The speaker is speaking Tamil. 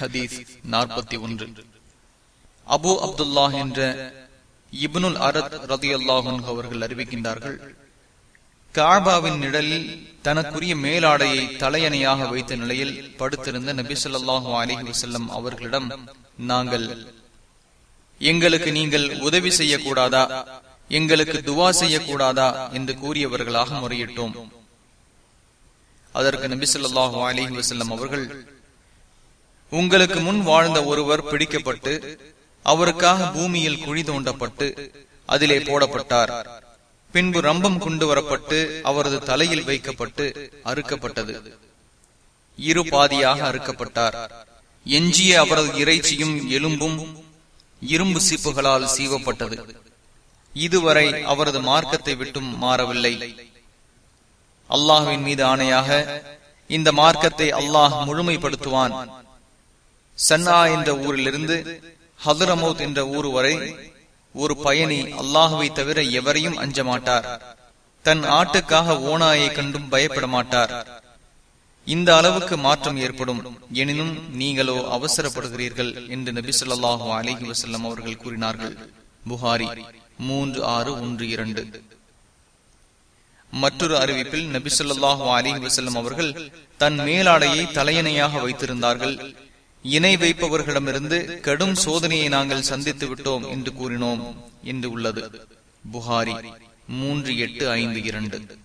ஹதீஸ் நாற்பத்தி ஒன்று. அபு அப்துல்லா என்ற இபுனுல் அரத் ரதி அல்லாஹன் அவர்கள் அறிவிக்கின்றார்கள் காபாவின் நிழலில் தனக்குரிய மேலாடையை தலையணையாக வைத்த நிலையில் படுத்திருந்த நபி சொல்லாஹு அலிஹி வசல்லம் அவர்களிடம் நாங்கள் எங்களுக்கு நீங்கள் உதவி செய்யக்கூடாதா? எங்களுக்கு துவா செய்யக்கூடாதா? என்று கூறியவர்களாக முறையிட்டோம். அதற்கு நபி சொல்லாஹு அலிஹி வசல்லம் அவர்கள் உங்களுக்கு முன் வாழ்ந்த ஒருவர் பிடிக்கப்பட்டு அவருக்காக பூமியில் குழி தோண்டப்பட்டு அதிலே போடப்பட்டார். பின்பு ரம்பம் கொண்டு வரப்பட்டு அவரது தலையில் வைக்கப்பட்டு அறுக்கப்பட்டது. இரு பாதியாக அறுக்கப்பட்டார். எஞ்சிய அவரது இறைச்சியும் எலும்பும் இரும்பு சீப்புகளால் சீவப்பட்டது. இதுவரை அவரது மார்க்கத்தை விட்டும் மாறவில்லை. அல்லாஹுவின் மீது ஆணையாக இந்த மார்க்கத்தை அல்லாஹ் முழுமைப்படுத்துவான். சன்னா என்ற ஊரிலிருந்து ஹதரமௌத் என்ற ஊர் வரை ஒரு பயணி அல்லாஹுவை தவிர எவரையும் அஞ்ச மாட்டார். தன் ஆட்டுக்காக ஓனாயை கண்டும் பயப்பட மாட்டார். இந்த அளவுக்கு மாற்றம் ஏற்படும். எனினும் நீங்களோ அவசரப்படுகிறீர்கள் என்று நபி சொல்லாஹு அலிஹி வசல்லம் அவர்கள் கூறினார்கள். புகாரி மூன்று ஆறு ஒன்று இரண்டு. மற்றொரு அறிவிப்பில் நபி சொல்லாஹு அலிஹி வசல்லம் அவர்கள் தன் மேலாடையை தலையணையாக வைத்திருந்தார்கள். இணை வைப்பவர்களிடமிருந்து கடும் சோதனையை நாங்கள் சந்தித்து விட்டோம் என்று கூறினோம். என்று உள்ளது. புகாரி மூன்று எட்டு ஐந்து இரண்டு.